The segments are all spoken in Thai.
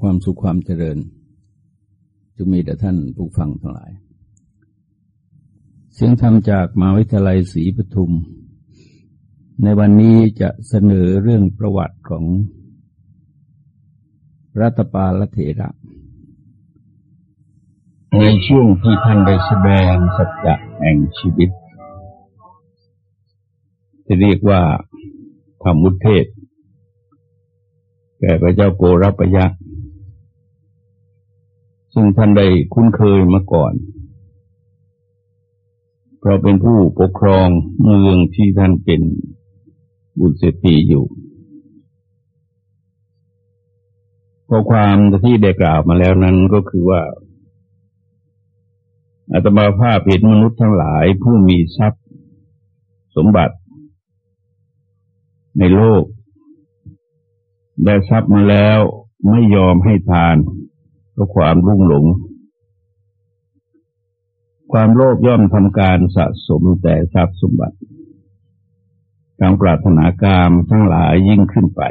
ความสุขความเจริญจะมีแต่ท่านผู้ฟังทั้งหลาย เสียงธรรมจากมหาวิทยาลัยศรีปทุม ในวันนี้จะเสนอเรื่องประวัติของรัตปาลเถระ ในช่วงที่ท่านได้แสดงสัจจะแห่งชีวิต จะเรียกว่าธรรมุเทศแก่พระเจ้าโกรปยะ ซึ่งท่านได้คุ้นเคยมาก่อน เพราะเป็นผู้ปกครองเมืองที่ท่านเป็นบุตรเศรษฐีอยู่ข้อความที่ได้กล่าวมาแล้วนั้นก็คือว่าอาตมาภาพเห็นมนุษย์ทั้งหลายผู้มีทรัพย์สมบัติ ในโลก ได้ทรัพย์มาแล้วไม่ยอมให้ทาน เพราะความรุ่งหลง ความโลภย่อมทำการสะสมแต่ทรัพย์สมบัติการปรารถนากามทั้งหลายยิ่งขึ้นไป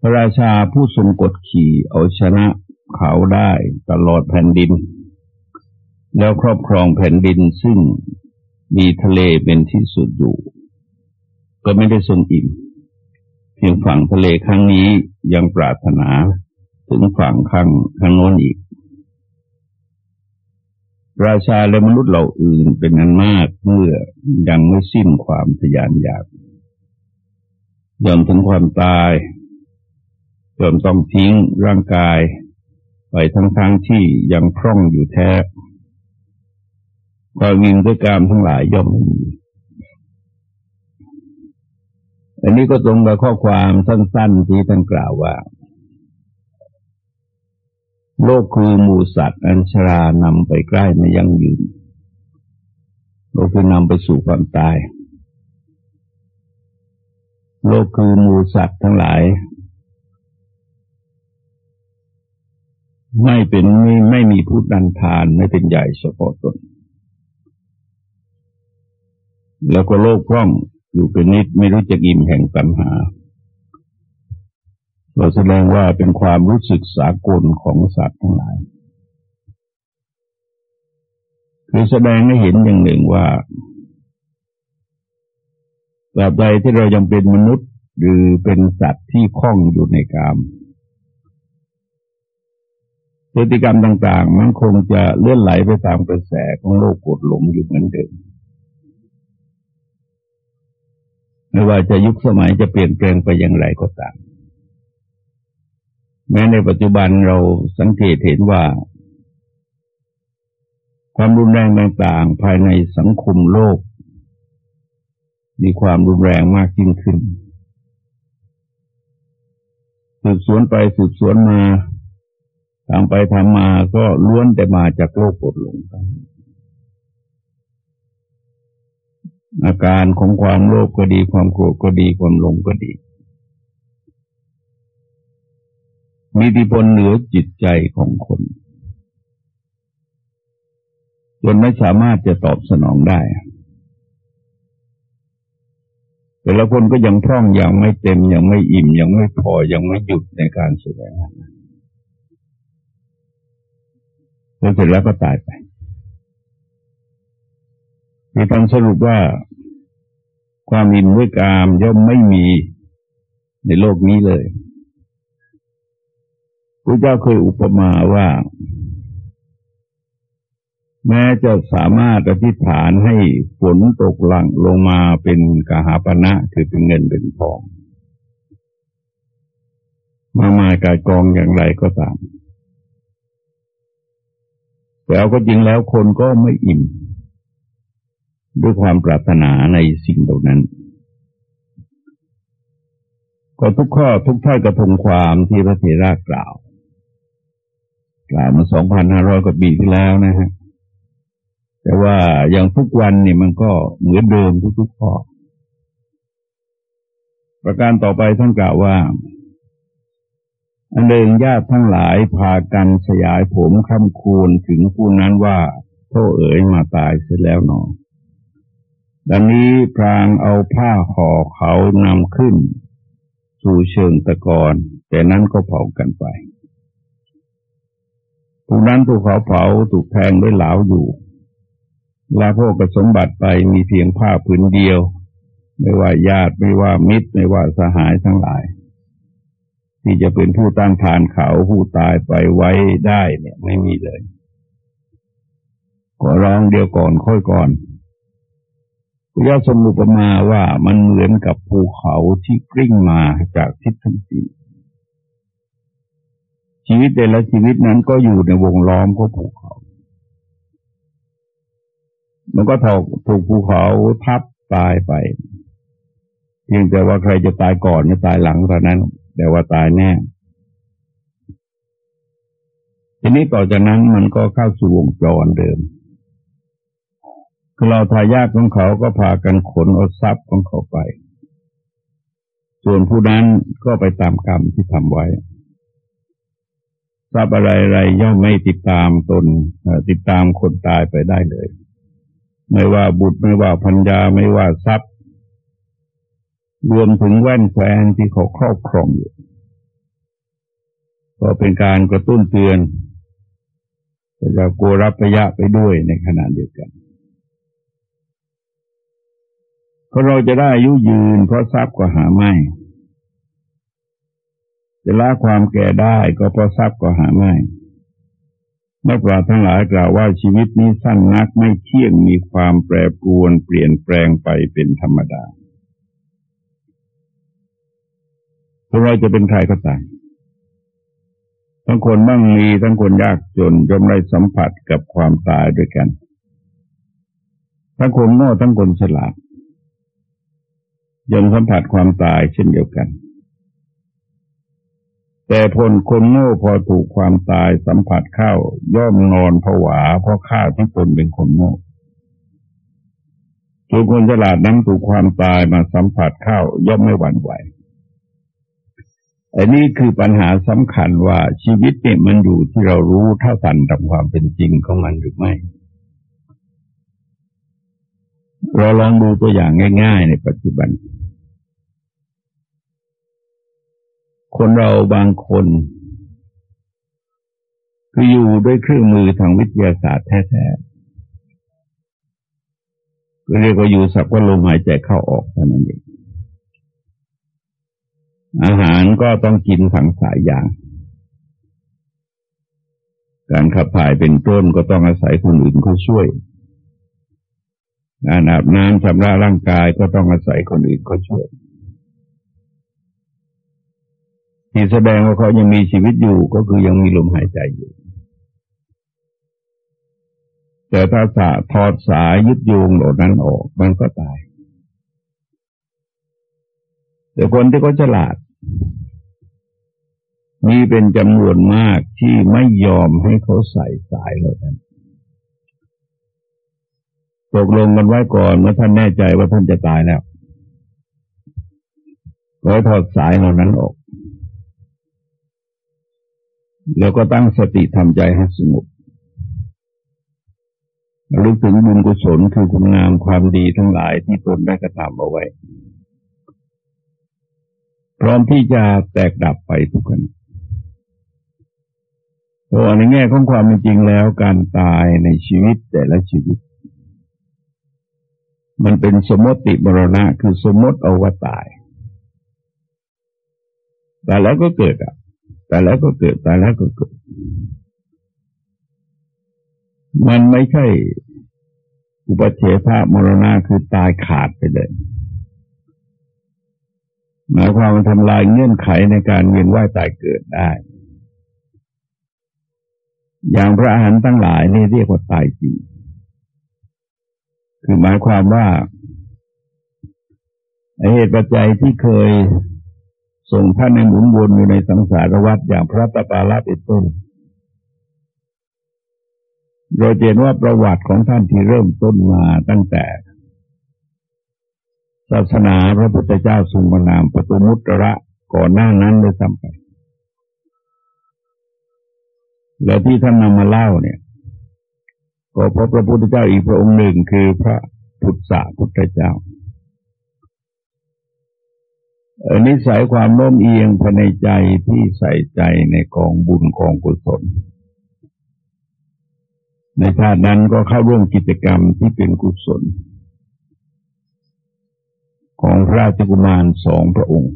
พระราชาผู้ทรงกดขี่เอาชนะเขาได้ตลอดแผ่นดิน แล้วครอบครองแผ่นดินซึ่งมีทะเลเป็นที่สุดอยู่ ก็ไม่ได้ทรงอิ่ม เพียงฝั่งทะเลครั้งนี้ยังปรารถนาถึงฝั่งข้างข้างโน้นอีก ราชาและมนุษย์เหล่าอื่นเป็นนันมากเมื่อยังไม่สิ้นความทยานอยากยอมถึงความตายยอมต้องทิ้งร่างกาย ไปทั้งๆทที่ยังคล่องอยู่แท้ความวินด้วยกามทั้งหลายย่อมไม่มี อันนี้ก็ตรงกับข้อความสั้น ๆ ที่ท่านกล่าวว่า โลกคือหมูสัตว์ อัญชรานำไปใกล้ไม่ยั่งยืน โลกคือนำไปสู่ความตาย โลกคือหมูสัตว์ทั้งหลาย ไม่เป็นไม่ไม่มีผู้ดันทานไม่เป็นใหญ่เฉพาะตนแล้วก็โลกพร่อง อยู่เป็นนิดไม่รู้จะกิ่มแห่งปัญหาเราแสดงว่าเป็นความรู้สึกสากลของสัตว์ทั้งหลาย คือแสดงให้เห็นอย่างหนึ่งว่าตราบใดที่เรายังเป็นมนุษย์หรือเป็นสัตว์ที่คล้องอยู่ในกามพฤติกรรมต่าง ๆ มันคงจะเลื่อนไหลไปตามกระแสของโลกกดหลงอยู่เหมือนเดิม ไม่ว่าจะยุคสมัยจะเปลี่ยนแปลงไปอย่างไรก็ตาม แม้ในปัจจุบันเราสังเกตเห็นว่า ความรุนแรงต่างๆภายในสังคมโลก มีความรุนแรงมากยิ่งขึ้น สืบสวนไปสืบสวนมาทางไปทำมาก็ล้วนแต่มาจากโลกกดหลงไป อาการของความโลภก็ดี ความโกรธก็ดี ความหลงก็ดี มีอิทธิพลเหนือจิตใจของคนจนไม่สามารถจะตอบสนองได้ แต่ละคนก็ยังพร่องยังไม่เต็ม ยังไม่อิ่ม ยังไม่พอ ยังไม่หยุดในการแสดงแล้วเสร็จแล้วก็ตายไป มีการสรุปว่าความอินด้วยกามย่อมไม่มีในโลกนี้เลยพระเจ้าเคยอุปมาว่า แม้จะสามารถอธิษฐานให้ฝนตกหลังลงมาเป็นกหาปณะคือเป็นเงินเป็นทอง มามากายกองอย่างไรก็ตามแต่เอาก็จริงแล้วคนก็ไม่อิ่ม ด้วยความปรารถนาในสิ่งเหล่านั้น ก็ทุกข้อทุกท่ากระทงความที่พระเถระกล่าว กล่าวมาสองพันห้าร้อยกว่าปีที่แล้วนะฮะแต่ว่าอย่างทุกวันเนี่ยมันก็เหมือนเดิมทุกๆข้อ ประการต่อไปท่านกล่าวว่าอันเดิงญาติทั้งหลายพากันสยายผมคำคูณถึงผู้นั้นว่าโทษเอ๋ยมาตายเสร็จแล้วหนอ ดังนี้พรางเอาผ้าห่อเขานำขึ้น สู่เชิงตะกอนแต่นั้นก็เผากันไปถูกนั้นถูกเขาเผาถูกแทงด้วยเหลาอยู่ลาพวกสมบัติไปมีเพียงผ้าผืนเดียว ไม่ว่าญาติไม่ว่ามิตร ไม่ว่าสหายทั้งหลาย ที่จะเป็นผู้ตั้งทานเขาผู้ตายไปไว้ได้เนี่ยไม่มีเลย ก็ร้องเดียวก่อนค่อยก่อน พระยาสมุปมาว่ามันเหมือนกับภูเขาที่กลิ้งมาจากทิศทั้งสี่ชีวิตแต่ละชีวิตนั้นก็อยู่ในวงล้อมของภูเขา มันก็ถูกถูกภูเขาทับตายไปเพียงแต่ว่าใครจะตายก่อนหรือตายหลังเท่านั้น แต่ว่าตายแน่ทีนี้ต่อจากนั้นมันก็เข้าสู่วงจรเดิม เราทายาทของเขาก็พากันขนเอาทรัพย์ของเขาไป ส่วนผู้นั้นก็ไปตามกรรมที่ทำไว้ทรัพย์อะไรๆย่อมไม่ติดตามตนติดตามคนตายไปได้เลย ไม่ว่าบุตรไม่ว่าพัญญาไม่ว่าทรัพย์ รวมถึงแว่นแฟนที่เขาครอบครองอยู่ก็เป็นการกระตุ้นเตือนจะโกรับระยะไปด้วยในขณะเดียวกัน เพราะเราจะได้อายุยืน เพราะทรัพย์ก็หาไม่ จะละความแก่ได้ก็เพราะทรัพย์ก็หาไม่นักปราชญ์ทั้งหลายกล่าวว่าชีวิตนี้สั้นนักไม่เที่ยงมีความแปรปรวนเปลี่ยนแปลงไปเป็นธรรมดาเราจะเป็นใครก็ตามทั้งคนมั่งมีทั้งคนยากจนจมไรสัมผัสกับความตายด้วยกัน ทั้งคนโง่ทั้งคนฉลาด ย่อมสัมผัสความตายเช่นเดียวกัน แต่ผลคนโง่พอถูกความตายสัมผัสเข้า ย่อมนอนผวาเพราะข้าที่ตนเป็นคนโง่ส่วนคนฉลาดนั้นถูกความตายมาสัมผัสเข้า ย่อมไม่หวั่นไหวอันนี้คือปัญหาสำคัญว่าชีวิตเนี่ยมันอยู่ที่เรารู้เท่าทันตามความเป็นจริงของมันหรือไม่ เราลองดูตัวอย่างง่าย ๆ ในปัจจุบัน คนเราบางคนคืออยู่ด้วยเครื่องมือทางวิทยาศาสตร์แท้ๆก็เรียกว่าอยู่สักว่าลมหายใจเข้าออกเท่านั้นเองอาหารก็ต้องกินฝังสายอย่าง การขับถ่ายเป็นต้นก็ต้องอาศัยคนอื่นเขาช่วยการอาบน้ำชำระร่างกายก็ต้องอาศัยคนอื่นเขาช่วย ที่แสดงว่าเขายังมีชีวิตอยู่ก็คือยังมีลมหายใจอยู่ แต่ถ้าสะถอดสายยึดโยงเหล่านั้นออกมันก็ตาย แต่คนที่เขาฉลาดมีเป็นจำนวนมากที่ไม่ยอมให้เขาใส่สายเหล่านั้นตกลงกันไว้ก่อนเมื่อท่านแน่ใจว่าท่านจะตายแล้วก็ถอดสายเหล่านั้นออก แล้วก็ตั้งสติทำใจให้สงบรู้ถึงบุญกุศลคือคุณงามความดีทั้งหลายที่ตนได้กระทำเอาไว้ พร้อมที่จะแตกดับไปทุกคนเพราะในแง่ของความเป็นจริงแล้วการตายในชีวิตแต่ละชีวิต มันเป็นสมมติบรณะคือสมมติเอาว่าตาย แต่แล้วก็เกิดอะ แต่แล้วก็เกิดแต่แล้วก็เกิด มันไม่ใช่ อุปเฉทามรณะคือตายขาดไปเลยหมายความมันทำลายเงื่อนไขในการเวียนว่ายตายเกิดได้ อย่างพระอาหารตั้งหลายนี่เรียกว่าตายจริงคือหมายความว่าเหตุปัจจัยที่เคย ส่งท่านในหมุนวนอยู่ในสังสารวัฏอย่างพระตปาลเป็นต้นเราเห็นว่าประวัติของท่านที่เริ่มต้นมาตั้งแต่ ศาสนาพระพุทธเจ้าทรงพระนามปตุมุตระก่อนหน้านั้นเลยทำไปแล้วที่ท่านนำมาเล่าเนี่ย ก็พบพระพุทธเจ้าอีกพระองค์หนึ่งคือพระพุทธะพุทธเจ้า นิสัยความโน้มเอียงภายในใจที่ใส่ใจในกองบุญกองกุศล ในชาตินั้นก็เข้าร่วมกิจกรรมที่เป็นกุศล ของพระราชกุมารสองพระองค์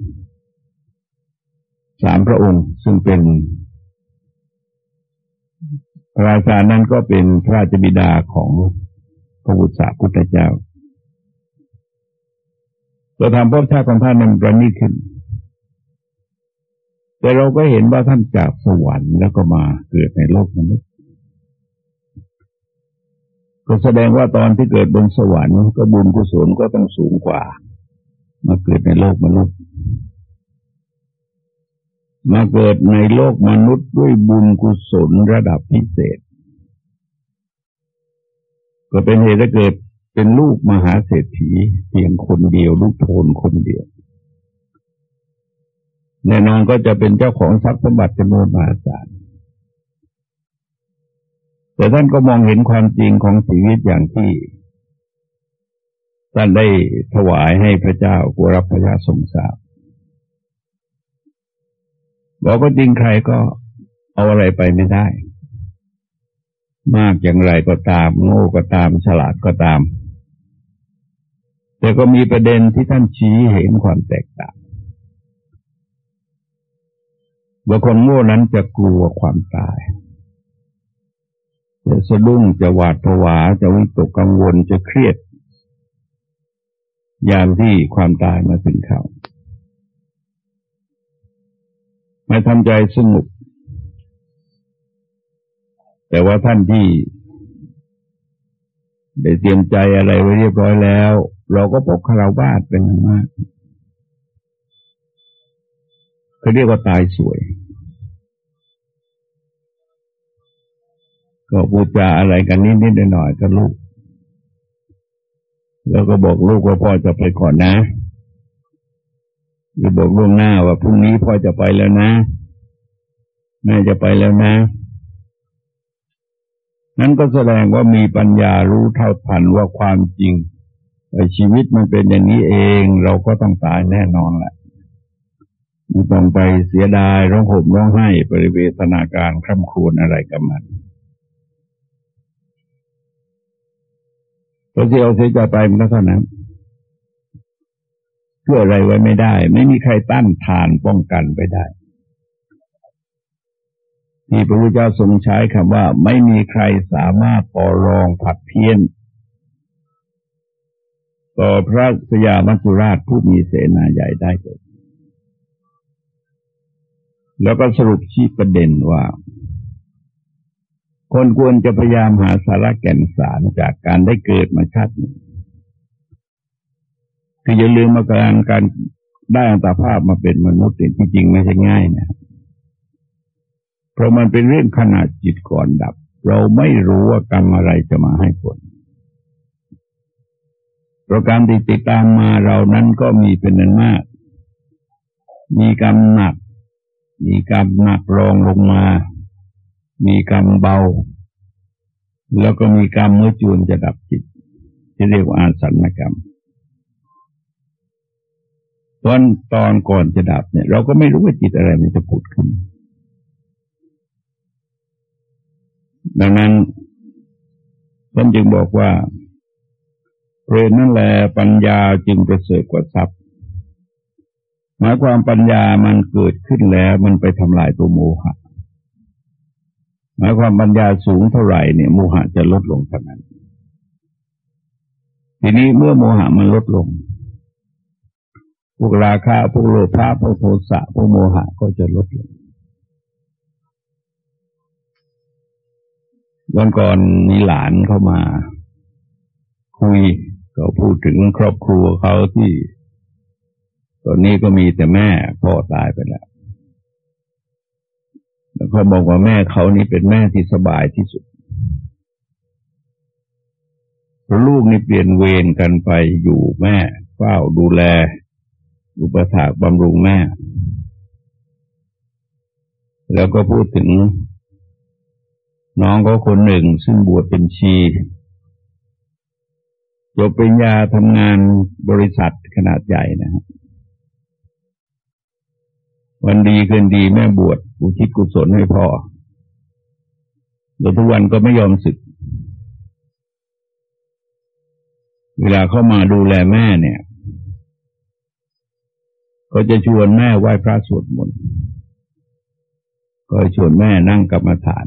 สามพระองค์ซึ่งเป็นพระราชานั้นก็เป็นพระราชบิดาของพระบุตรสาพุทธเจ้า เราทำพบชาติของท่านนั้นประณีตขึ้น แต่เราก็เห็นว่าท่านจากสวรรค์แล้วก็มาเกิดในโลกมนุษย์ก็แสดงว่าตอนที่เกิดบนสวรรค์ก็บุญกุศลก็ต้องสูงกว่า มาเกิดในโลกมนุษย์ มาเกิดในโลกมนุษย์ด้วยบุญกุศลระดับพิเศษ ก็เป็นเหตุให้เกิด เป็นลูกมหาเศรษฐีเพียงคนเดียวลูกโทนคนเดียวแน่นอนก็จะเป็นเจ้าของทรัพย์สมบัติจำนวนมหาศาลแต่ท่านก็มองเห็นความจริงของชีวิตอย่างที่ท่านได้ถวายให้พระเจ้ากุรับพระยาทรงทราบบอกก็จริงใครก็เอาอะไรไปไม่ได้ มากอย่างไรก็ตาม โง่ก็ตาม ฉลาดก็ตาม แต่ก็มีประเด็นที่ท่านชี้เห็นความแตกต่างว่าคนโง่นั้นจะกลัวความตาย จะสะดุ้งจะหวาดผวาจะวิตกกังวลจะเครียด ยามที่ความตายมาถึงเขาไม่ทำใจสงบแต่ว่าท่านที่ได้เตรียมใจอะไรไว้เรียบร้อยแล้ว เราก็พบคาราวาสเป็นอย่างมากเขาเรียกว่าตายสวย ก็พูดจาอะไรกันนิดนิดหน่อยๆกับลูก แล้วก็บอกลูกว่าพ่อจะไปก่อนนะหรือบอกล่วงหน้าว่าพรุ่งนี้พ่อจะไปแล้วนะแม่จะไปแล้วนะ นั้นก็แสดงว่ามีปัญญารู้เท่าทันว่าความจริง ชีวิตมันเป็นอย่างนี้เองเราก็ต้องตายแน่นอนแหละไม่ต้องไปเสียดายร้องห่มร้องไห้ปริเวทนาการคร่ำครวญอะไรกับมันพอที่เราเสียใจไปมันก็เท่านั้นเพื่ออะไรไว้ไม่ได้ ไม่มีใครต้านทานป้องกันไปได้ ที่พระพุทธเจ้าทรงใช้คำว่า ไม่มีใครสามารถต่อรองผัดเพี้ยน ต่อพระสยามัจจุราชผู้มีเสนาใหญ่ได้เลยแล้วก็สรุปชี้ประเด็นว่า คนควรจะพยายามหาสาระแก่นสารจากการได้เกิดมาชาตินี้คืออย่าลืมมาการการได้อัตภาพมาเป็นมนุษย์จริงๆไม่ใช่ง่ายนะเพราะมันเป็นเรื่องขนาดจิตก่อนดับ เราไม่รู้ว่ากรรมอะไรจะมาให้ผล ประการติดติดตามมาเรานั้นก็มีเป็นนันมาก มีกรรมหนัก มีกรรมหนักรองลงมา มีกรรมเบา แล้วก็มีกรรมเมื่อจูนจะดับจิต ที่เรียกว่าอาสันกรรมตอนตอนก่อนจะดับเนี่ย เราก็ไม่รู้ว่าจิตอะไรมันจะผุดขึ้น ดังนั้นท่านจึงบอกว่า เพรนั่นแหละปัญญาจึงประเสริฐกว่าทรัพย์ หมายความปัญญามันเกิดขึ้นแล้วมันไปทำลายตัวโมหะ หมายความปัญญาสูงเท่าไหร่เนี่ยโมหะจะลดลงเท่านั้น ทีนี้เมื่อโมหะมันลดลง พวกราคะพวกโลภะพวกโทสะพวกโมหะก็จะลดลงวันก่อนมีหลานเข้ามาคุย เขาพูดถึงครอบครัวเขาที่ ตอนนี้ก็มีแต่แม่พ่อตายไปแล้ว แล้วเขาบอกว่าแม่เขานี่เป็นแม่ที่สบายที่สุดลูกนี่เปลี่ยนเวรกันไปอยู่แม่เฝ้าดูแล อุปถากบำรุงแม่ แล้วก็พูดถึง น้องก็คนหนึ่งซึ่งบวชเป็นชี จบปริญญาทำงานบริษัทขนาดใหญ่นะฮะวันดีคืนดีแม่บวชอุทิศกุศลให้พ่อแล้วทุกวันก็ไม่ยอมสึก เวลาเข้ามาดูแลแม่เนี่ย ก็จะชวนแม่ไหว้พระสวดมนต์ก็ชวนแม่นั่งกรรมฐาน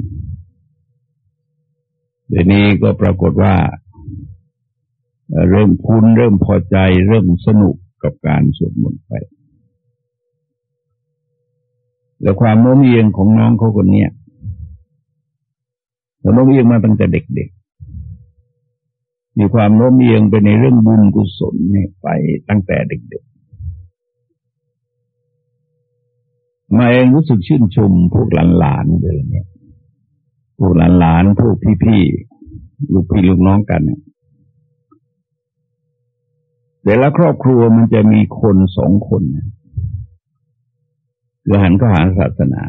เดี๋ยวนี้ก็ปรากฏว่า เริ่มคุ้นเริ่มพอใจ เริ่มสนุกกับการสวดมนต์ไป แล้วความโน้มเอียงของน้องเขาคนนี้เราโน้มเอียงมาตั้งแต่เด็กๆ มีความโน้มเอียงไปในเรื่องบุญกุศลเนี่ยไปตั้งแต่เด็กๆ มาเองรู้สึกชื่นชมพวกหลานๆเลยเนี่ย พวกหลานๆ พวกพี่ๆ ลูกพี่ลูกน้องกันเนี่ย แต่ละครอบครัวมันจะมีคนสองคนคือหันก็หาศาสนา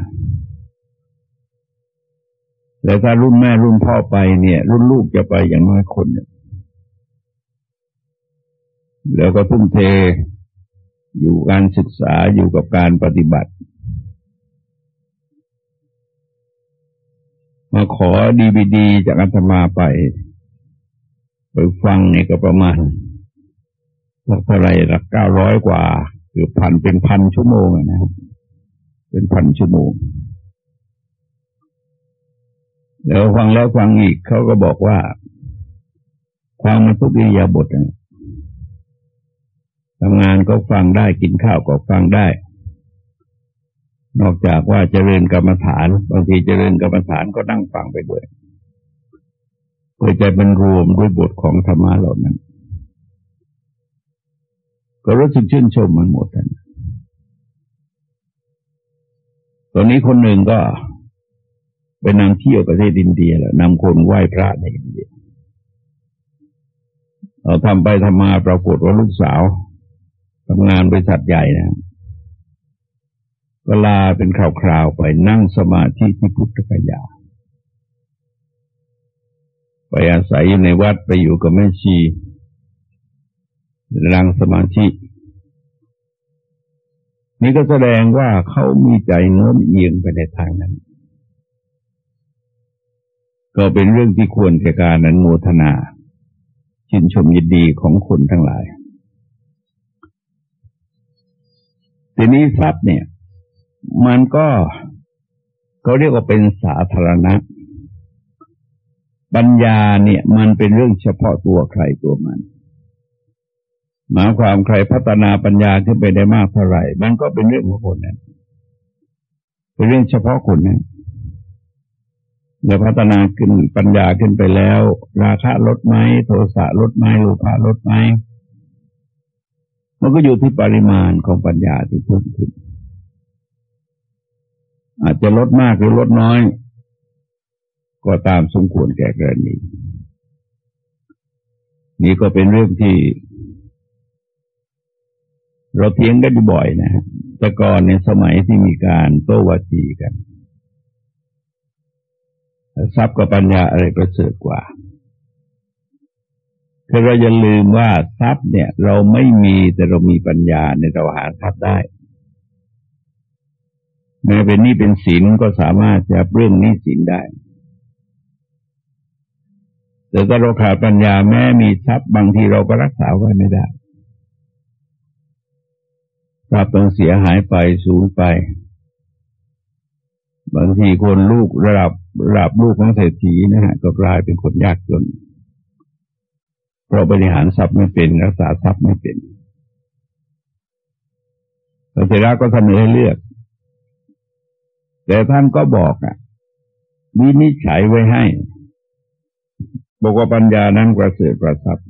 แล้วถ้ารุ่นแม่รุ่นพ่อไปเนี่ย รุ่นลูกจะไปอย่างน้อยคนเนี่ยแล้วก็ทุ่มเทอยู่การศึกษาอยู่กับการปฏิบัติ มาขอดีบีดีจากอาตมาไป ไปฟังเนี่ยก็ประมาณ สักเท่าไรหลักเก้าร้อยกว่าคือพันเป็นพันชั่วโมงนะครับ เป็นพันชั่วโมง แล้วฟังแล้วฟังอีกเขาก็บอกว่าความมันทุกอิยาบททำงานก็ฟังได้กินข้าวก็ฟังได้ นอกจากว่าเจริญกรรมฐาน บางทีเจริญกรรมฐานก็นั่งฟังไปด้วยเพื่อจะบรรรวมด้วยบทของธรรมะเหล่านั้น ก็รู้สึกชื่นชมมันหมดนะตอนนี้คนหนึ่งก็ไปนำเที่ยวประเทศอินเดียแล้วนำคนไหว้พระในอินเดียเราทำไปทำมาปรากฏว่าลูกสาวทำงานบริษัทใหญ่นะเวลาเป็นคราวๆไปนั่งสมาธิที่พุทธกยาไปอาศัยอยู่ในวัดไปอยู่กับแม่ชี รังสมาธินี่ก็แสดงว่าเขามีใจโน้มเอียงไปในทางนั้น ก็เป็นเรื่องที่ควรแก่การนั้นโมทนา ชินชมยินดีของคนทั้งหลาย ทีนี้ทรัพย์เนี่ย มันก็เขาเรียกว่าเป็นสาธารณะ ปัญญาเนี่ย มันเป็นเรื่องเฉพาะตัวใครตัวมัน หมายความใครพัฒนาปัญญาขึ้นไปได้มากเท่าไหร่ มันก็เป็นเรื่องของคนนั้นเป็นเรื่องเฉพาะคนนั้นเมื่อพัฒนาขึ้นปัญญาขึ้นไปแล้ว ราคะลดไหมโทสะลดไหมโลภะลดไหมมันก็อยู่ที่ปริมาณของปัญญาที่เพิ่มขึ้น อาจจะลดมากหรือลดน้อย ก็ตามสมควรแก่กรณีนี่ก็เป็นเรื่องที่ เราเทียงกันบ่อยนะแต่ก่อนในสมัยที่มีการโต้วาทีกัน ทรัพย์กับปัญญาอะไรประเสริฐกว่าคือเราอย่าลืมว่าทรัพย์เนี่ย เราไม่มีแต่เรามีปัญญาในเราหาทรัพย์ได้แม้เป็นหนี้เป็นสินก็สามารถจะเรื่องหนี้สินได้ แต่ถ้าเราขาดปัญญาแม้มีทรัพย์บางทีเราก็รักษาไว้ไม่ได้ ทรัพย์ต้องเสียหายไปสูญไป บางทีคนลูกระดับระดับลูกของเศรษฐีนะฮะก็กลายเป็นคนยากจนเพราะบริหารทรัพย์ไม่เป็นรักษาทรัพย์ไม่เป็นพระเถระก็เสนอให้เลือก แต่ท่านก็บอกอะวินิจฉัยไว้ให้ บอกว่าปัญญานั้นประเสริฐประทรัพย์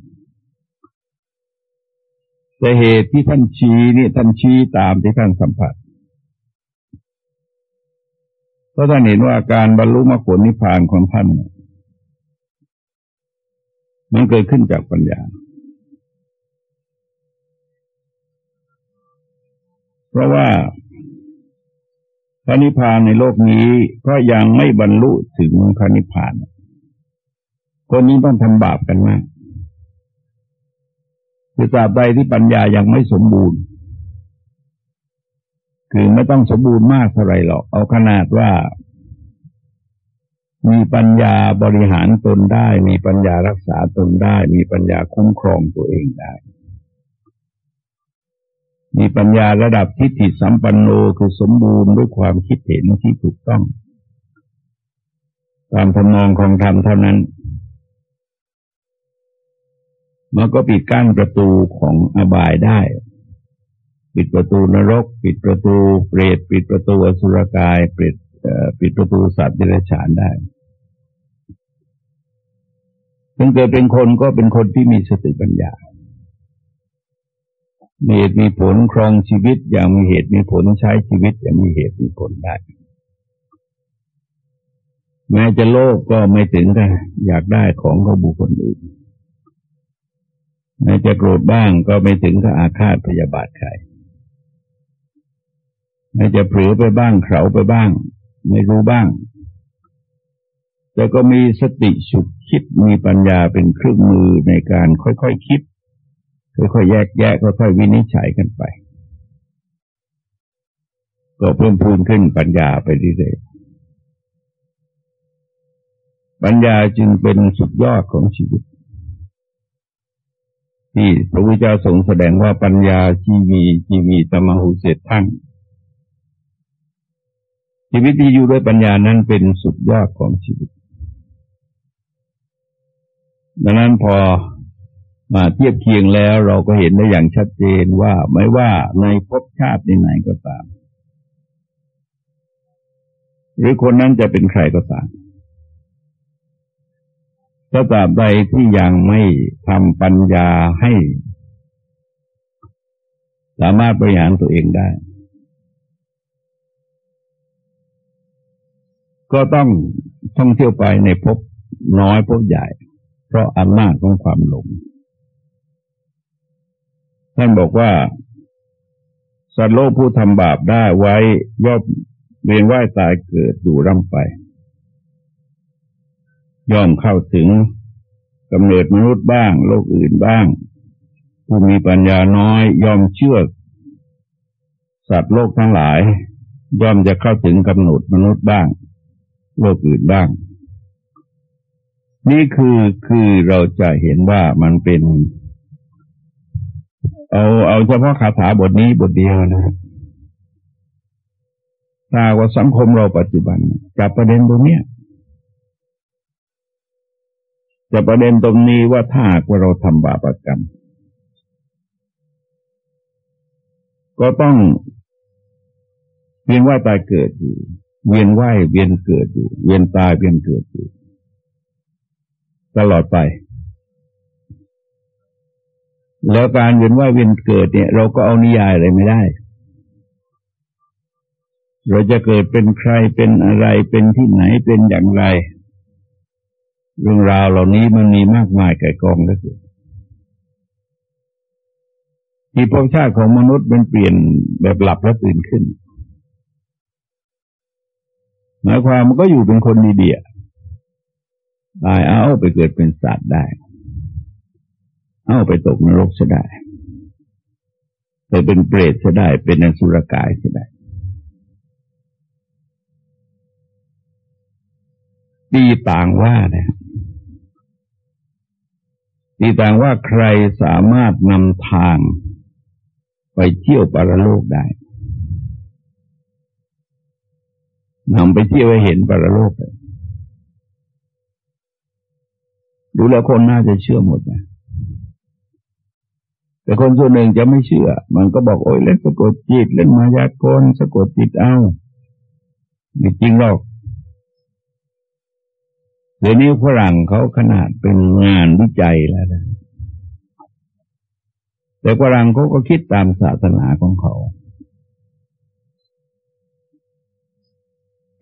แต่เหตุที่ท่านชี้นี่ท่านชี้ตามที่ท่านสัมผัสเพราะท่านเห็นว่าการบรรลุมรรคผลนิพพานของท่านมันเกิดขึ้นจากปัญญา เพราะว่าพระนิพพานในโลกนี้ก็ยังไม่บรรลุถึงพระนิพพาน คนนี้ต้องทำบาปกันมาก คือตราบใดที่ปัญญายังไม่สมบูรณ์ คือไม่ต้องสมบูรณ์มากเท่าไรหรอก เอาขนาดว่า มีปัญญาบริหารตนได้ มีปัญญารักษาตนได้ มีปัญญาคุ้มครองตัวเองได้ มีปัญญาระดับทิฏฐิสัมปันโนคือสมบูรณ์ด้วยความคิดเห็นที่ถูกต้อง ตามทำนองของธรรมเท่านั้น มันก็ปิดกั้นประตูของอบายได้ ปิดประตูนรก ปิดประตูเปรตปิดประตูอสุรกายปิดปิดประตูสัตว์เดรัจฉานได้ถึงเกิดเป็นคนก็เป็นคนที่มีสติปัญญามีเหตุมีผลครองชีวิตอย่างมีเหตุมีผลใช้ชีวิตอย่างมีเหตุมีผลได้ แม้จะโลภกก็ไม่ถึงกับอยากได้ของของบุคคลอื่น แม้จะโกรธบ้างก็ไม่ถึงกับอาฆาตพยาบาทใครแม้จะเผลอไปบ้างเขาไปบ้าง ไม่รู้บ้าง แต่ก็มีสติฉุกคิดมีปัญญาเป็นเครื่องมือในการค่อยๆคคิด ค่อยๆแยกแยะค่อยๆวินิจฉัยกันไป ก็เพิ่มพูนขึ้นปัญญาไปเรื่อยๆปัญญาจึงเป็นสุดยอดของชีวิต ที่พระพุทธเจ้าทรงแสดงว่าปัญญาชีวีชีวีตมหุเสตทั้งชีวิตที่อยู่ด้วยปัญญานั้นเป็นสุดยอดของชีวิต ดังนั้นพอมาเทียบเคียงแล้วเราก็เห็นได้อย่างชัดเจนว่าไม่ว่าในภพชาติไหนก็ตาม หรือคนนั้นจะเป็นใครก็ตาม ถ้าตราบใดที่ยังไม่ทำปัญญาให้ สามารถบริหารตัวเองได้ ก็ต้องท่องเที่ยวไปในภพน้อยภพใหญ่ เพราะอำนาจของความหลงท่านบอกว่าสัตว์โลกผู้ทำบาปได้ไว้ย่อมเวียนว่ายตายเกิดอยู่ร่ำไป ย่อมเข้าถึงกำเนิดมนุษย์บ้าง โลกอื่นบ้าง ผู้มีปัญญาน้อยย่อมเชื่อสัตว์โลกทั้งหลาย ย่อมจะเข้าถึงกำหนดมนุษย์บ้าง โลกอื่นบ้าง นี่คือคือเราจะเห็นว่ามันเป็น เอาเอาเฉพาะคาถาบทนี้บทเดียวนะถ้าว่าสังคมเราปัจจุบันจับประเด็นตรงนี้ จะประเด็นตรงนี้ว่าถ้าว่าเราทำบาปกรรม ก็ต้องเวียนว่ายตายเกิดอยู่ เวียนว่ายเวียนเกิดอยู่ เวียนตายเวียนเกิดอยู่ ตลอดไป แล้วการเวียนว่ายเวียนเกิดเนี่ย เราก็เอานิยายอะไรไม่ได้เราจะเกิดเป็นใครเป็นอะไรเป็นที่ไหนเป็นอย่างไร เรื่องราวเหล่านี้มันมีมากมายแก่กองแล้วสิที่ภพชาติของมนุษย์มันเปลี่ยนแบบหลับแล้วตื่นขึ้นหมายความมันก็อยู่เป็นคนดีเดียตายเอาไปเกิดเป็นสัตว์ได้ เอาไปตกนรกจะได้ ไปเป็นเปรตจะได้ เป็นอสุรกายจะได้ตีต่างว่านะ ตีต่างว่าใครสามารถนำทางไปเที่ยวปรโลกได้นำไปเที่ยวให้เห็นปรโลกดูแล้วคนน่าจะเชื่อหมดนะแต่คนส่วนหนึ่งจะไม่เชื่อ มันก็บอกโอ้ยเล่นสะกดจิตเล่นมายากลสะกดจิตเอาไม่จริงหรอก เดี๋ยวนี้ฝรั่งเขาขนาดเป็นงานวิจัยแล้วนะแต่ฝรั่งเขาก็คิดตามศาสนาของเขา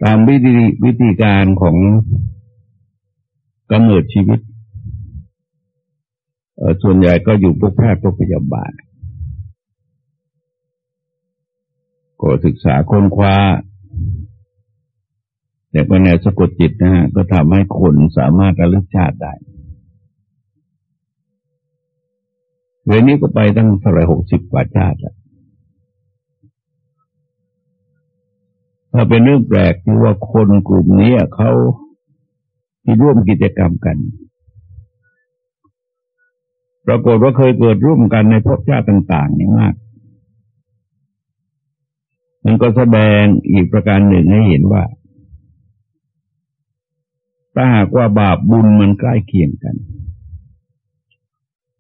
ตามวิธีวิธีการของกำเนิดชีวิต ส่วนใหญ่ก็อยู่พวกแพทย์พวกพยาบาลก็ศึกษาค้นคว้า แต่ก็แนวสะกดจิตนะฮะก็ทำให้คนสามารถระลึกชาติได้เวลนี้ก็ไปตั้งเท่าไรหกสิบกว่าชาติแล้วถ้าเป็นเรื่องแปลกที่ว่าคนกลุ่มนี้เขาที่ร่วมกิจกรรมกัน ปรากฏว่าเคยเกิดร่วมกันในภพชาติต่างๆนี่มาก มันก็แสดงอีกประการหนึ่งให้เห็นว่า ถ้าหากว่าบาปบุญมันใกล้เคียงกัน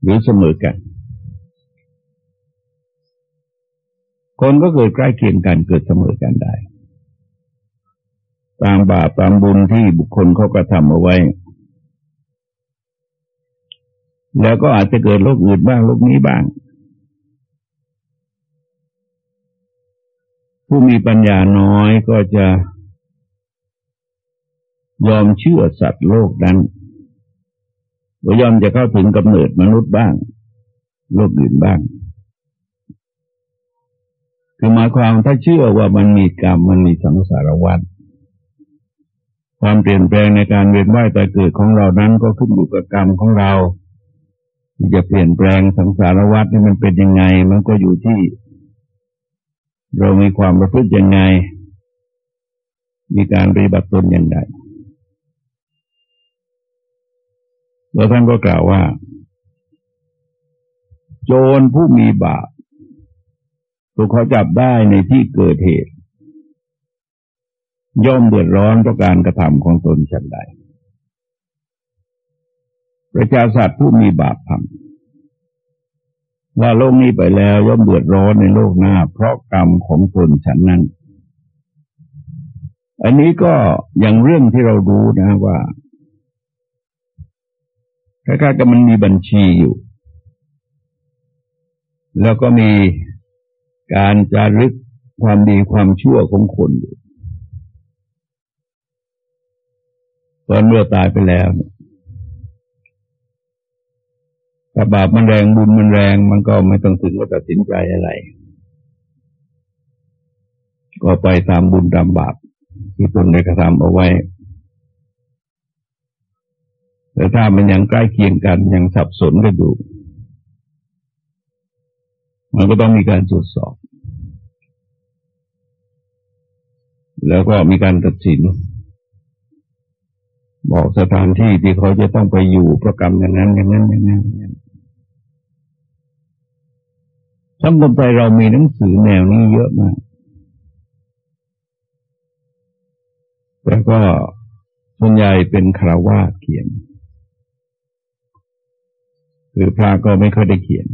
หรือเสมอกัน คนก็เกิดใกล้เคียงกันเกิดเสมอกันได้ ตามบาปตามบุญที่บุคคลเขากระทำเอาไว้ แล้วก็อาจจะเกิดโรคอื่นบ้างโรคนี้บ้าง ผู้มีปัญญาน้อยก็จะ ยอมเชื่อสัตว์โลกนั้นหรือยอมจะเข้าถึงกำเนิดมนุษย์บ้าง โลกอื่นบ้าง คือหมายความถ้าเชื่อว่ามันมีกรรมมันมีสังสารวัฏความเปลี่ยนแปลงในการเวียนว่ายตายเกิดของเรานั้นก็ขึ้นอยู่กับกรรมของเราที่จะเปลี่ยนแปลงสังสารวัฏนี่มันเป็นยังไง มันก็อยู่ที่ เรามีความประพฤติยังไง มีการปฏิบัติตนอย่างไร แล้วท่านก็กล่าวว่า โจรผู้มีบาปถูกเขาจับได้ในที่เกิดเหตุ ย่อมเดือดร้อนเพราะการกระทำของตนฉันใดประชาสัตว์ผู้มีบาปทำว่าโลกนี้ไปแล้วย่อมเดือดร้อนในโลกหน้า เพราะกรรมของตนฉันนั้น อันนี้ก็อย่างเรื่องที่เรารู้นะว่า คล้ายๆกับมันมีบัญชีอยู่ แล้วก็มีการจารึกความดีความชั่วของคนอยู่ตอนเมื่อตายไปแล้วถ้าบาปมันแรงบุญมันแรงมันก็ไม่ต้องถึงว่าตัดสินใจอะไร ก็ไปตามบุญตามบาปที่ตนได้กระทำเอาไว้ แต่ถ้ามันยังใกล้เคียงกันยังสับสนกันอยู่มันก็ต้องมีการตรวจสอบ แล้วก็มีการตัดสิน บอกสถานที่ที่เขาจะต้องไปอยู่ประกรรมอย่างนั้นอย่างนั้นอย่างนั้นสังคมไทยเรามีหนังสือแนวนี้เยอะมากแต่ก็ส่วนใหญ่เป็นคราวาเขียน หรือพระก็ไม่ค่อยได้เขียน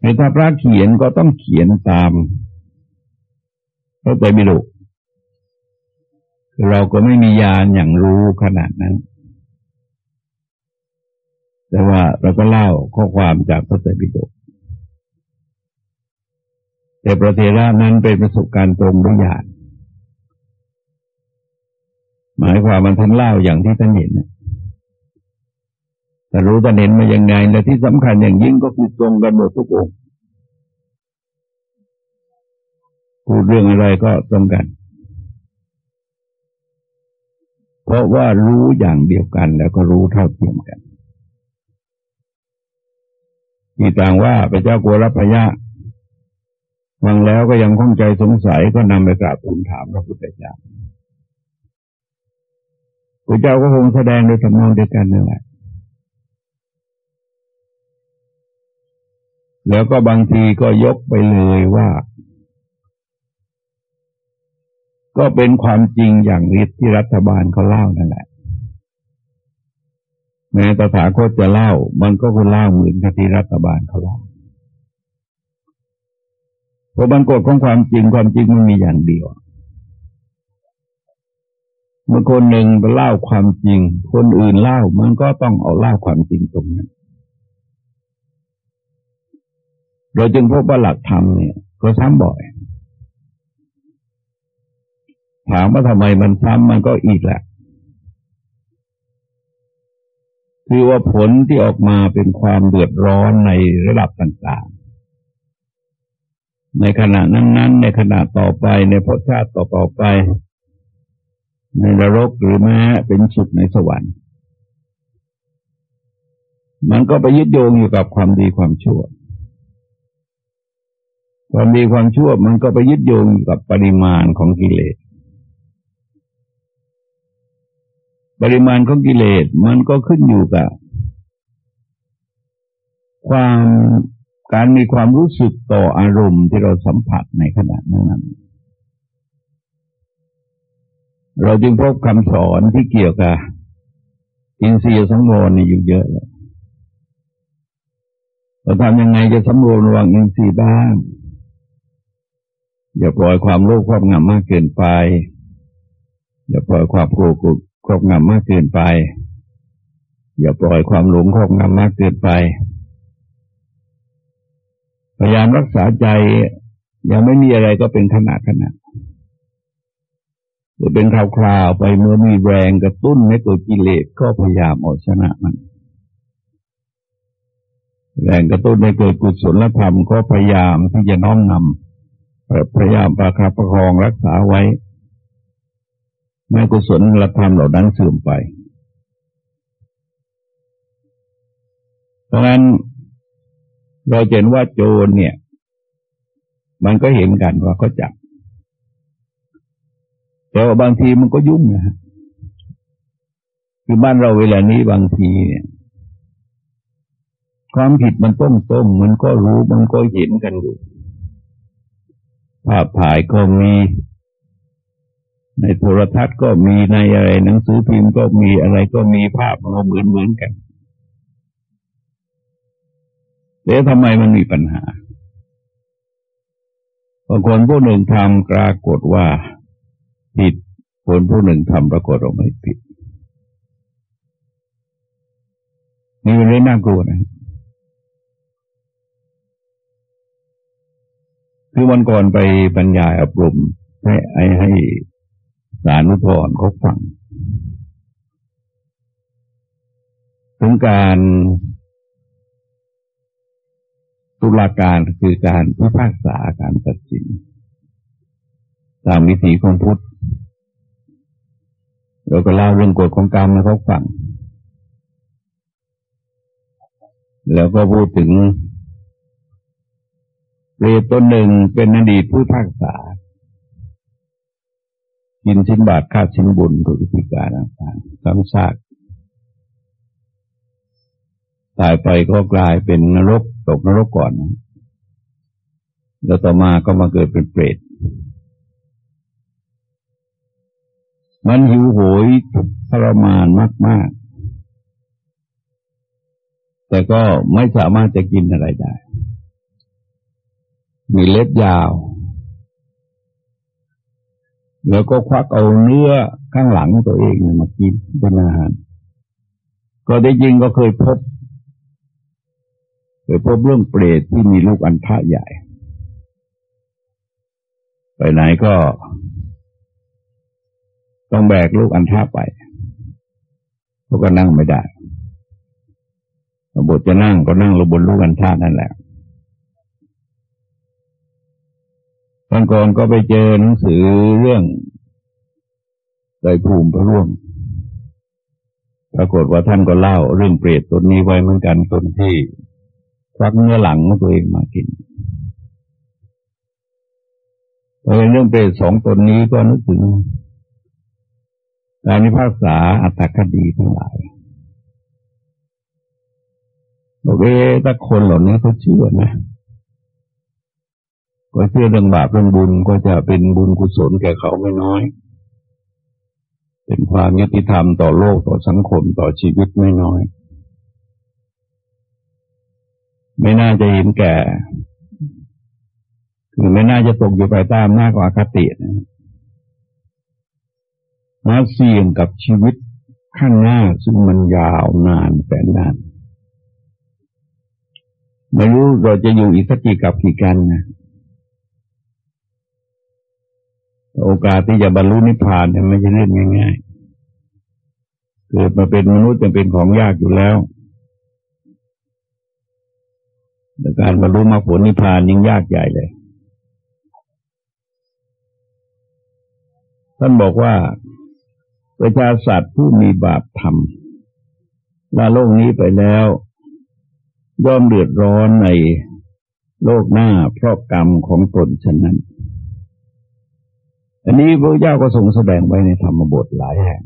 ในถ้าพระเขียนก็ต้องเขียนตามพระไตรปิฎกเราก็ไม่มียานอย่างรู้ขนาดนั้น แต่ว่าเราก็เล่าข้อความจากพระไตรปิฎกแต่ประเทศนั้นเป็นประสบการณ์ตรงด้วยญาณหมายความมันท่านเล่าอย่างที่ท่านเห็น แต่รู้ท่านเห็นมายังไง และที่สำคัญอย่างยิ่งก็คือตรงกันหมดทุกองค์พูดเรื่องอะไรก็ตรงกัน เพราะว่ารู้อย่างเดียวกันแล้วก็รู้เท่าเทียมกันที่ต่างว่าพระเจ้าโกรพยะฟังแล้วก็ยังข้องใจสงสัยก็นำไปกราบทูลถามพระพุทธเจ้าพระเจ้าก็คงแสดงโดยทำนองเดียวกันนั่นแหละ แล้วก็บางทีก็ยกไปเลยว่า ก็เป็นความจริงอย่างฤทธิ์ที่รัฐบาลเขาเล่านั่นแหละแม้ตถาคตจะเล่า มันก็คนเล่าเหมือนกับที่รัฐบาลเขาเล่าเพราะบางกฎของความจริงความจริงมันมีอย่างเดียวเมื่อคนหนึ่งไปเล่าความจริง คนอื่นเล่ามันก็ต้องเอาเล่าความจริงตรงนั้น เราจึงพบว่าหลักธรรมเนี่ย ก็ซ้ำบ่อย ถามว่าทำไมมันซ้ำมันก็อีกแหละคือว่าผลที่ออกมาเป็นความเดือดร้อนในระดับต่างๆ ในขณะนั้น ๆ ในขณะต่อไปในพระชาติต่อๆไป ในนรกหรือแม้เป็นสุดในสวรรค์ มันก็ไปยึดโยงอยู่กับความดีความชั่ว ความดีความชั่วมันก็ไปยึดโยงกับปริมาณของกิเลส ปริมาณของกิเลสมันก็ขึ้นอยู่กับความการมีความรู้สึกต่ออารมณ์ที่เราสัมผัสในขณะนั้น เราจึงพบคำสอนที่เกี่ยวกับอินทรีย์สังวรนี่อยู่เยอะเราทำยังไงจะสำรวมระวังอินทรีย์บ้าง อย่าปล่อยความโลภครอบงำมากเกินไป อย่าปล่อยความโกรธครอบงำมากเกินไป อย่าปล่อยความหลงครอบงำมากเกินไป พยายามรักษาใจยังไม่มีอะไรก็เป็นขนาดขนาดหรือเป็นคราวๆไปเมื่อมีแรงกระตุ้นในตัวกิเลสก็พยายามเอาชนะมัน แรงกระตุ้นในเกิดกุศลธรรมก็พยายามที่จะน้อมนำ พยายามประคับประคองรักษาไว้ ไม่กุศลละธรรมเหล่านั้นเสื่อมไป เพราะงั้นเราเห็นว่าโจรเนี่ย มันก็เห็นกันว่าเขาจับ แต่ว่าบางทีมันก็ยุ่งนะคือบ้านเราเวลานี้บางทีเนี่ย ความผิดมันต้มต้มมันก็รู้มันก็เห็นกันอยู่ ภาพถ่ายก็มี ในโทรทัศน์ก็มีในอะไรหนังสือพิมพ์ก็มีอะไรก็มีภาพมันเหมือนเหมือนกันแต่ทำไมมันมีปัญหาบางคนผู้หนึ่งทำปรากฏว่าผิดคนผู้หนึ่งทำปรากฏว่าไม่ผิดนี่เป็นเรื่องน่ากลัวนะ คือวันก่อนไปบรรยายอบรมให้ให้ให้สารุทรเขาฟังถึงการตุลาการคือการพิพากษาการตัดสิน ตามวิถีของพุทธเราก็เล่าเรื่องกฎของกรรมให้เขาฟัง แล้วก็พูดถึง เปรตตนหนึ่งเป็นอดีตผู้พักษากินชิ้นบาทค่าชิ้นบุญโดยวิธีการต่างๆซ้ำซากตายไปก็กลายเป็นนรกตกนรกก่อนแล้วต่อมาก็มาเกิดเป็นเปรต มันหิวโหยทรมานมาก ๆ แต่ก็ไม่สามารถจะกินอะไรได้ มีเล็บยาว แล้วก็ควักเอาเนื้อข้างหลังตัวเองมากินเป็นอาหาร ก็ได้ยิงก็เคยพบเคยพบเรื่องเปรตที่มีลูกอันทะใหญ่ ไปไหนก็ ต้องแบกลูกอันทะไปเพราะก็นั่งไม่ได้บทจะนั่งก็นั่งลงบนลูกอันทะนั่นแหละ บางก่อนก็ไปเจอหนังสือเรื่องไตภูมิพระร่วงปรากฏว่าท่านก็เล่าเรื่องเปรตตนนี้ไว้เหมือนกันตนที่ควักเนื้อหลังของตัวเองมากินพอเรื่องเปรตสองตนนี้ก็นึกถึงการนิพากษาอัตถคดีทั้งหลายบอกเอ๊ะถ้าคนเหล่านี้เขาเชื่อนะ ก็เชื่อเรื่องบาปเรื่องบุญก็จะเป็นบุญกุศลแก่เขาไม่น้อย เป็นความยุติธรรมต่อโลกต่อสังคมต่อชีวิตไม่น้อย ไม่น่าจะเห็นแก่คือไม่น่าจะตกอยู่ไปตามหน้ากว่าคตินะมาเสี่ยงกับชีวิตข้างหน้าซึ่งมันยาวนานแสนนาน ไม่รู้เราจะอยู่อีกสักกี่กับกี่กันนะ โอกาสที่จะบรรลุนิพพานเนี่ยไม่ใช่เรื่องง่ายๆ เกิดมาเป็นมนุษย์จะเป็นของยากอยู่แล้วแต่การบรรลุมรรคผลนิพพานยิ่งยากใหญ่เลย ท่านบอกว่า ประชาสัตว์ผู้มีบาปทำลาโลกนี้ไปแล้ว ย่อมเดือดร้อนในโลกหน้าเพราะกรรมของตนฉะนั้น อันนี้พระเจ้าก็ทรงแสดงไว้ในธรรมบทหลายแห่ง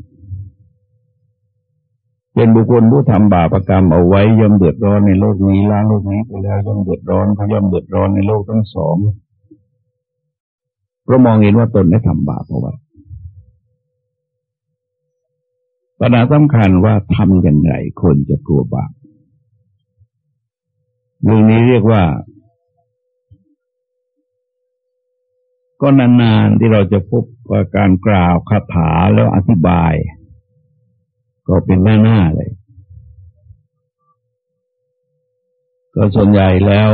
เป็นบุคคลผู้ทำบาปกรรมเอาไว้ย่อมเดือดร้อนในโลกนี้ล้างโลกนี้ไปแล้วย่อมเดือดร้อนเขาย่อมเดือดร้อนในโลกทั้งสองเพราะมองเห็นว่าตนได้ทำบาปเอาไว้ปัญหาสำคัญว่าทำอย่างไรคนจะกลัวบาปเรื่องนี้เรียกว่า ก็นานๆที่เราจะพบว่าการกล่าวคาถาแล้วอธิบาย ก็เป็นหน้าๆเลย ก็ส่วนใหญ่แล้ว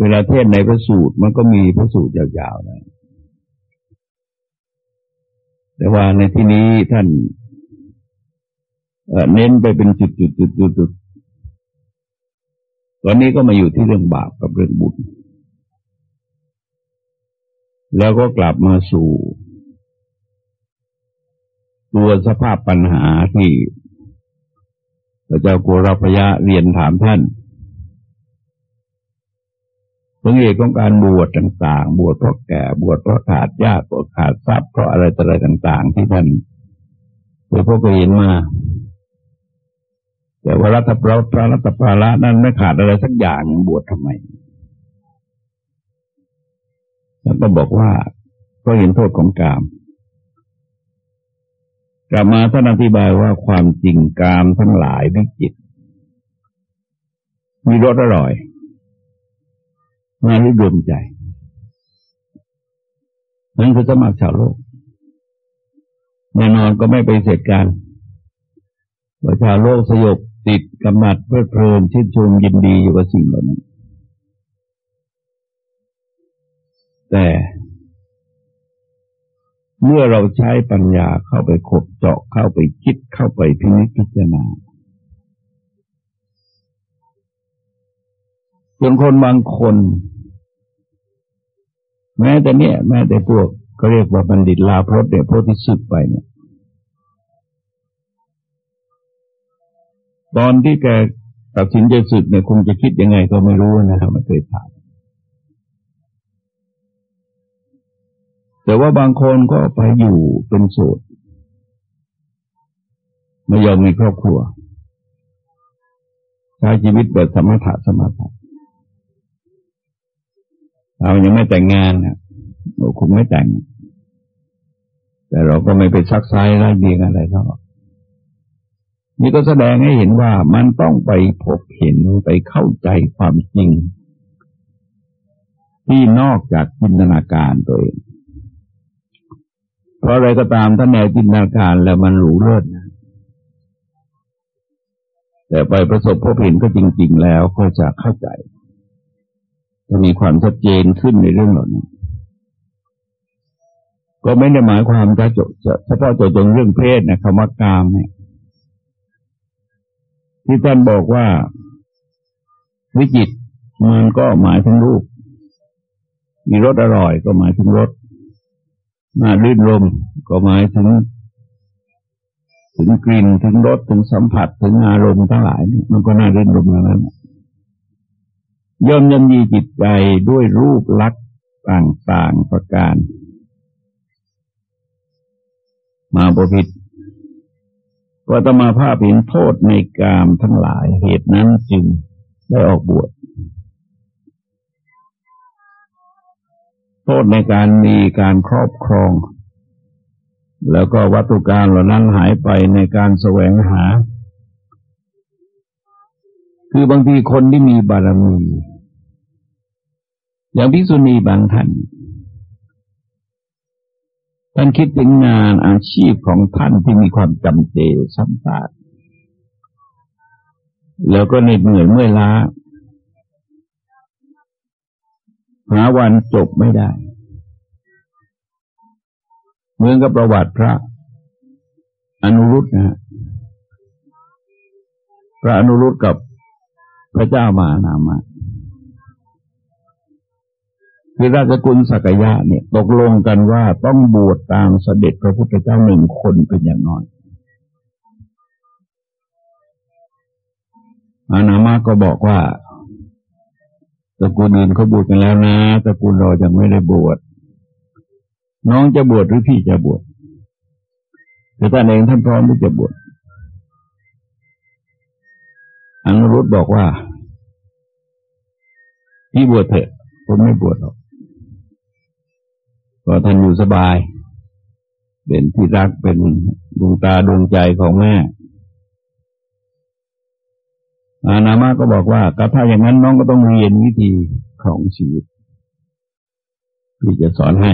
เวลาเทศในพระสูตรมันก็มีพระสูตรยาวๆนะแต่ว่าในที่นี้ท่านเน้นไปเป็นจุดจุดจุดจุดจุดตอนนี้ก็มาอยู่ที่เรื่องบาปกับเรื่องบุญ แล้วก็กลับมาสู่ตัวสภาพปัญหาที่พระเจ้าโกรพยะเรียนถามท่านสาเหตุของการบวชต่าง ๆ บวชเพราะแก่บวชเพราะขาดญาติบวชขาดทรัพย์เพราะอะไรต่ออะไรต่าง ๆ ที่ท่านเคยพบเคยเห็นมาแต่ว่ารัฐพระพระรัฐภาระนั้นไม่ขาดอะไรสักอย่างบวชทำไม แล้วก็บอกว่าก็เห็นโทษของกาม กลับมาท่านอธิบายว่าความจริงกามทั้งหลายวิจิต มีรสอร่อยมาที่ดวงใจ นั่นคือสมัครชาวโลกแน่นอนก็ไม่ไปเสร็จการว่าชาโลกสยบติดกำหนัดเพลิดเพลินชื่นชมยินดีอยู่กับสิ่งเหล่านั้น แต่เมื่อเราใช้ปัญญาเข้าไปขบเจาะเข้าไปคิดเข้าไปพินิจพิจารณาจนคนบางคน แม้แต่เนี้ยแม้แต่พวกก็เรียกว่าบัณฑิตลาพรตเนี่ยพวกที่สึกไปเนี่ย ตอนที่แกตัดสินใจสึกเนี่ยคงจะคิดยังไงก็ไม่รู้นะครับมันเคยถาม แต่ว่าบางคนก็ไปอยู่เป็นโสดไม่ยอมมีครอบครัวใช้ชีวิตแบบสมถะสมถะเรายังไม่แต่งงานนะเราคงไม่แต่ง แต่เราก็ไม่ไปซักไซไล่เบียงอะไรเขานี่ก็แสดงให้เห็นว่ามันต้องไปพบเห็นไปเข้าใจความจริง ที่นอกจากจินตนาการตัวเอง ราะอะไรก็ตามถ้าแนวจินตนาการแล้วมันหรูเลิศนะ แต่ไปประสบพบเห็นก็จริง ๆ แล้วก็จะเข้าใจ จะมีความชัดเจนขึ้นในเรื่องเหล่านี้ก็ไม่ได้หมายความจะเฉพาะเจาจงเรื่องเพศนะคำว่ากามเนี่ย ที่ท่านบอกว่า วิจิตมันก็หมายถึงรูป มีรสอร่อยก็หมายถึงรส น่ารื่นรมก็หมายถึง ถึงกลิ่นถึงรสถึงสัมผัสถึงอารมณ์ทั้งหลายนี่มันก็น่ารื่นรมนั้นย่อมยันยีจิตใจด้วยรูปลักษณ์ต่างๆประการ มาบพิษว่าตมาภาพเห็นโทษในกามทั้งหลายเหตุนั้นจึงได้ออกบวช โทษในการมีการครอบครอง แล้วก็วัตถุการเหล่านั้นหายไปในการแสวงหา คือบางทีคนที่มีบารมี อย่างพิษุณีบางท่านท่านคิดถึงงานอาชีพของท่านที่มีความจำเจซ้ำซากแล้วก็เหน็ดเหนื่อยเมื่อยล้า หาวันจบไม่ได้ เหมือนกับประวัติพระอนุรุตนะฮะพระอนุรุตกับพระเจ้ามานามาคือราชกุลสักยะเนี่ย ตกลงกันว่าต้องบวชตามเสด็จพระพุทธเจ้าหนึ่งคนเป็นอย่างน้อยอานามาก็บอกว่า ตระกูลอื่นเขาบวชกันแล้วนะตระกูลเรายังไม่ได้บวชน้องจะบวชหรือพี่จะบวชแต่ท่านเองท่านพร้อมที่จะบวชอนุรุตบอกว่าพี่บวชเถอะผมไม่บวชหรอกก็ท่านอยู่สบาย เป็นที่รักเป็นดวงตาดวงใจของแม่ อานามาก็บอกว่าก็ถ้าอย่างนั้นน้องก็ต้องเรียนวิธีของชีวิตที่จะสอนให้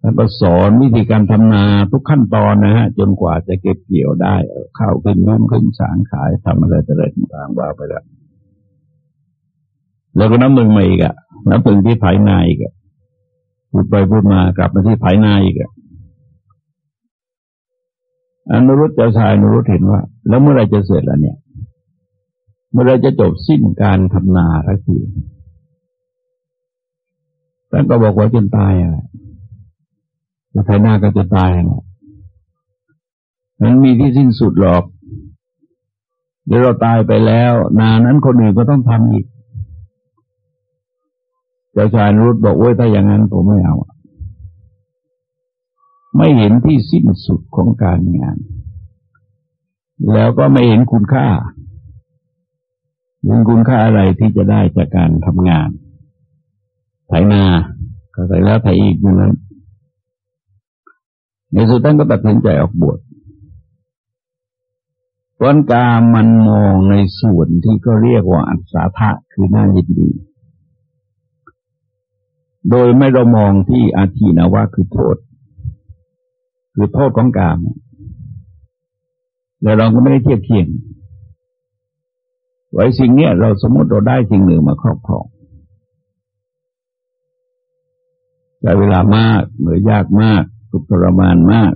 แล้วก็สอนวิธีการทำนาทุกขั้นตอนนะฮะจนกว่าจะเก็บเกี่ยวได้เข้าขึ้นน้ำขึ้นสางขายทำอะไรแต่ละต่างๆว่าไปแล้วแล้วก็น้ำมึงมาอีกอะน้ำมึงที่ภายในอีกอะพูดไปพูดมากลับมาที่ภายในอีกอะอนุรุตเจ้าชายอนุรุตเห็นว่า แล้วเมื่อไรจะเสร็จล้วเนี่ย เมื่อไรจะจบสิ้นการทำนาทักทีท่านก็บอกว่าจนตายอะจะภายหน้าก็จะตายนะมันมีที่สิ้นสุดหรอกเดี๋ยวเราตายไปแล้ว นานั้นคนอื่นก็ต้องทำอีก เจ้าชายนุชบอกว่าถ้าอย่างนั้นผมไม่เอา ไม่เห็นที่สิ้นสุดของการงาน แล้วก็ไม่เห็นคุณค่า เห็นคุณค่าอะไรที่จะได้จากการทำงานไถนาก็ใส่แล้วไถอีกย่างนั้นในสุดท่านก็ตัดสินใจออกบวชวันกามันมองในส่วนที่ก็เรียกว่าอัศาธะคือหน้ายินดี โดยไม่เรามองที่อาทีนะว่าคือโทษ คือโทษของกามแล้วเราก็ไม่ได้เทียบเคียง ไว้สิ่งเนี้ยเราสมมติเราได้สิ่งหนึ่งมาครอบครองใช้เวลามากเหนื่อยยากมากทุกทรมานมาก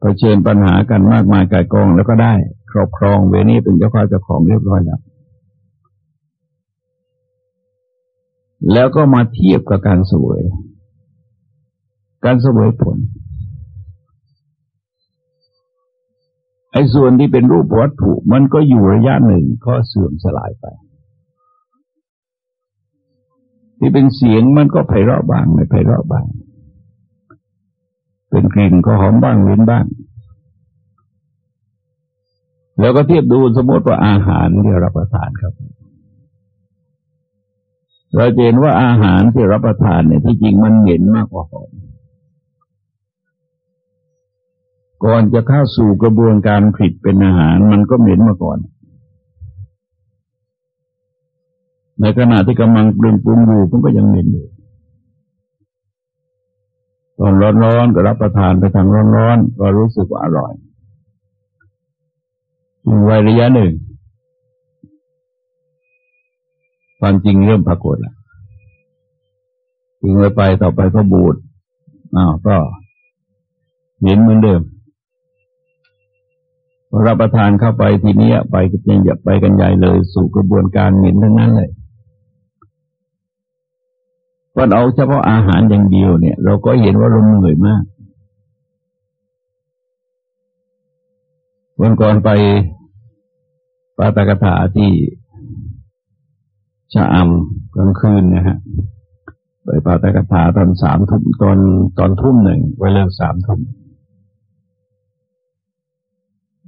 เผชิญปัญหากันมากมายกายกองแล้วก็ได้ ครอบครองเวนี้เป็นเจ้าข้าเจ้าของเรียบร้อยแล้วแล้วก็มาเทียบกับการสวย การสวยผล อ้ส่วนที่เป็นรูปวัตถุมันก็อยู่ระยะหนึ่งก็เสื่อมสลายไป ที่เป็นเสียงมันก็ไพเราะบ้างไม่ไพเราะบ้าง เป็นกลิ่นก็หอมบ้างเว้นบ้าง แล้วก็เทียบดูสมมติว่าอาหารที่รับประทานครับเราเห็นว่าอาหารที่รับประทานเนี่ยที่จริงมันเหม็นมากกว่าหอม ก่อนจะเข้าสู่กระบวนการผลิตเป็นอาหารมันก็เหม็นมาก่อน ในขณะที่กำลังปรุงปรุงอยู่มันก็ยังเหม็นอยู่ตอนร้อนๆก็รับประทานไปทางร้อนๆก็รู้สึกว่าอร่อยถึงวัยระยะหนึ่ง ความจริงเริ่มปรากฏแล้วทิ้งไว้ไปต่อไปก็บูดอ้าวก็เหม็นเหมือนเดิม พอรับประทานเข้าไปทีนี้ไปกันอย่าไปกันใหญ่เลย สู่กระบวนการเหม็นทั้งนั้นเลยวันเอาเฉพาะอาหารอย่างเดียวเนี่ย เราก็เห็นว่าเราเหนื่อยมาก วันก่อนไปปาตกถาที่ชะอำกลางคืนนะฮะไปปาตกถาตอนสามทุ่มตอนตอนทุ่มหนึ่งไว้เลิกสามทุ่ม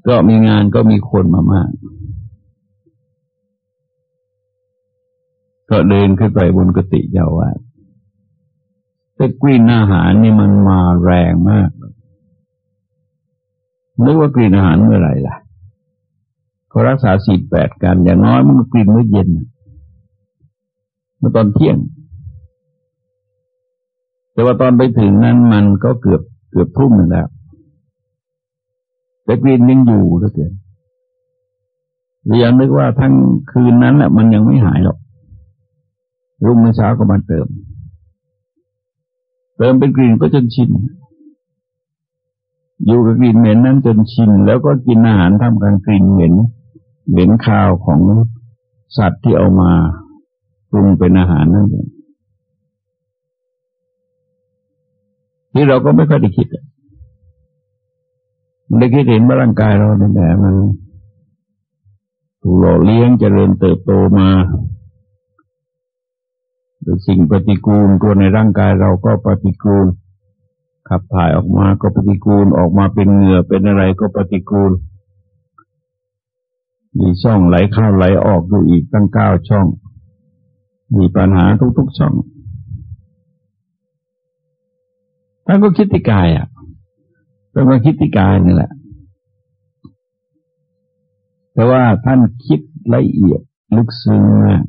ก็มีงานก็มีคนมามาก ก็เดินขึ้นไปบนกติเจ้าว่าแต่กลิ่นอาหารนี่มันมาแรงมากนึกว่ากลิ่นอาหารเมื่อไหร่ล่ะเขารักษาสีแปดกัน อย่างน้อยมันก็กลิ่นเมื่อเย็นเมื่อตอนเที่ยง แต่ว่าตอนไปถึงนั้นมันก็เกือบเกือบทุ่มหนึ่งแล้ว แต่กลิ่นยังอยู่เหลือเกินเรายังนึกว่าทั้งคืนนั้นแหละมันยังไม่หายหรอก รุ่งเช้าก็มาเติม เติมเป็นกลิ่นก็จนชิน อยู่กับกลิ่นเหม็นนั้นจนชิน แล้วก็กินอาหารทำกลางกลิ่นเหม็น เหม็นข้าวของสัตว์ที่เอามาปรุงเป็นอาหารนั่นเองที่เราก็ไม่ค่อยได้คิดไม่ ได้คิดเห็นว่าร่างกายเราเนี่ยแหละมันถูกหล่อเลี้ยงเจริญเติบโตมาโดยสิ่งปฏิกูลตัวในร่างกายเราก็ปฏิกูล ขับถ่ายออกมาก็ปฏิกูลออกมาเป็นเหงื่อเป็นอะไรก็ปฏิกูล มีช่องไหลเข้าไหลออกอยู่อีกตั้งเก้าช่อง มีปัญหาทุกๆช่องท่านก็คิดที่กายอะ เป็นมาคิดที่กายนี่แหละ แต่ว่าท่านคิดละเอียดลึกซึ้งมาก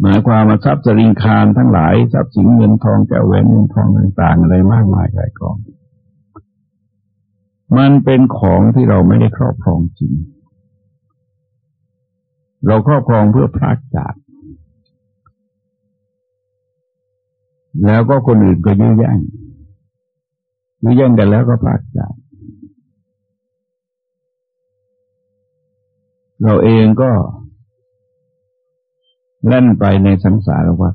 หมายความมาทรัพย์สริงคารทั้งหลายทรัพย์สินเงินทองแก้วแหวนเงินทองต่างๆ อะไรมากมายหลายกอง มันเป็นของที่เราไม่ได้ครอบครองจริง เราครอบครองเพื่อพลากจาก แล้วก็คนอื่นก็ยื้อแย่ง ยื้อแย่งกันแล้วก็พลากจากเราเองก็เล่นไปในสังสารวัฏ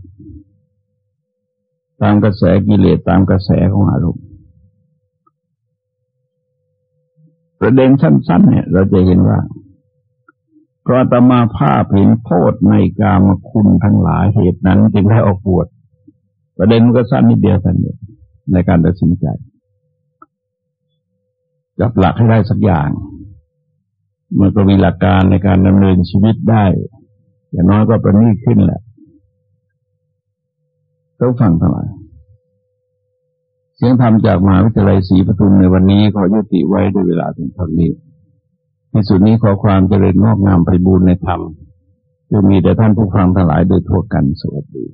ตามกระแสกิเลสตามกระแสของอารมณ์ประเด็นสั้น ๆ เนี่ย เราจะเห็นว่าพระตมาภาพเห็นโทษในกามคุณทั้งหลายเหตุนั้นจึงได้ออกบวชประเด็นก็สั้นนิดเดียวสั้นเดียในการตัดสินใจ จับหลักให้ได้สักอย่างมันก็มีหลักการในการดำเนินชีวิตได้ อย่างน้อยก็เป็นนี่ขึ้นแหละต้องฟังทั้งหลายเสียงธรรมจากมหาวิทยาลัยศรีปทุมในวันนี้ขอยุติไว้ด้วยเวลาถึงเท่านี้ในสุดนี้ขอความเจริญงอกงามไปบูรณนธรรมจะมีแต่ท่านผู้ฟังทั้งหลายโดยทั่วกันสวัสดี